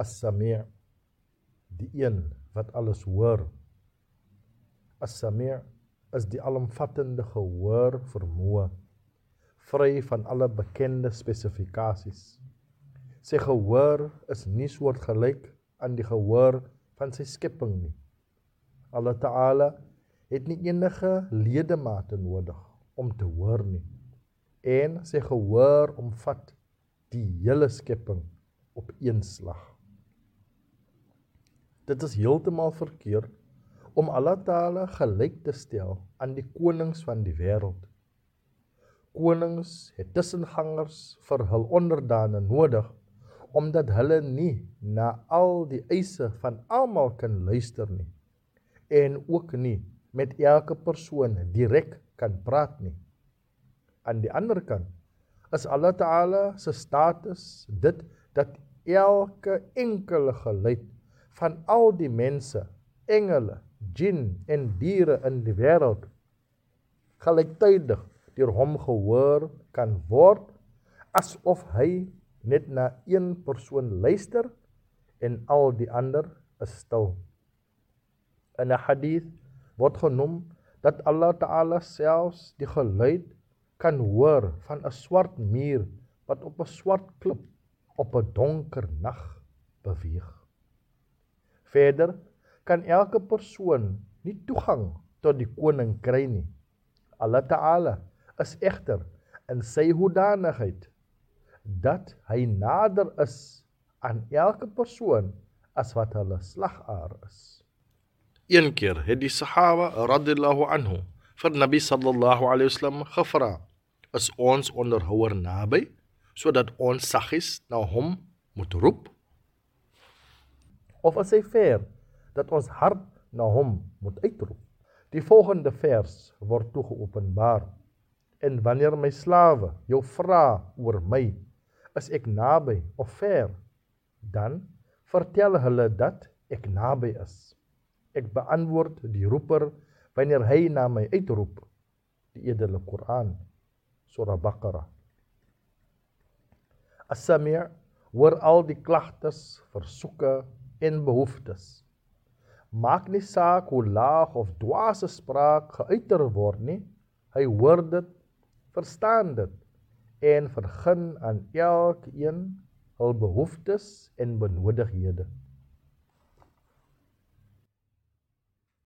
As-Sami' die een wat alles hoor. As-Sami' is die alomvattende gehoor vermoë vry van alle bekende spesifikasies. Sy gehoor is nie soortgelyk aan die gehoor van sy skepping nie. Allah Ta'ala het nie enige ledemate nodig om te hoor nie. En sy gehoor omvat die hele skepping op een slag. Dit is heeltemal verkeerd om Allah Ta'ala gelyk te stel aan die konings van die wêreld. Konings het tussengangers vir hul onderdane nodig omdat hulle nie na al die eise van almal kan luister nie en ook nie met elke persoon direk kan praat nie. Aan die ander kant is Allah Ta'ala se status dit dat elke enkele geluid van al die mense, engele, jin en diere in die wêreld gelyktydig deur hom gehoor kan word asof hy net na een persoon luister en al die ander is stil. In 'n hadith word genoem dat Allah Ta'ala selfs die geluid kan hoor van 'n swart muur wat op 'n swart klip op 'n donker nag beweeg. Verder kan elke persoon nie toegang tot die koning kry nie. Allah Ta'ala is egter in sy hoedanigheid dat hy nader is aan elke persoon as wat hulle slagaar is. Een keer het die Sahaba radhiyallahu anhu vir Nabi sallallahu alayhi wasallam gevra: "Is ons onderhouer naby sodat ons saggies na hom moet roep?" Of as hy ver dat ons hart na hom moet uitroep. Die volgende vers word toe geopenbaar. En wanneer my slawe jou vra oor my, is ek naby of ver, dan vertel hulle dat ek naby is. Ek beantwoord die roeper wanneer hy na my uitroep. Die edele Koran, Surah Baqarah. As-Sami' hoor al die klagtes, versoeke en behoeftes maak nie saak hoe laag of dwaase spraak geuiter word nie. Hy hoor dit, verstaan dit en vergun aan elkeen hul behoeftes en benodighede.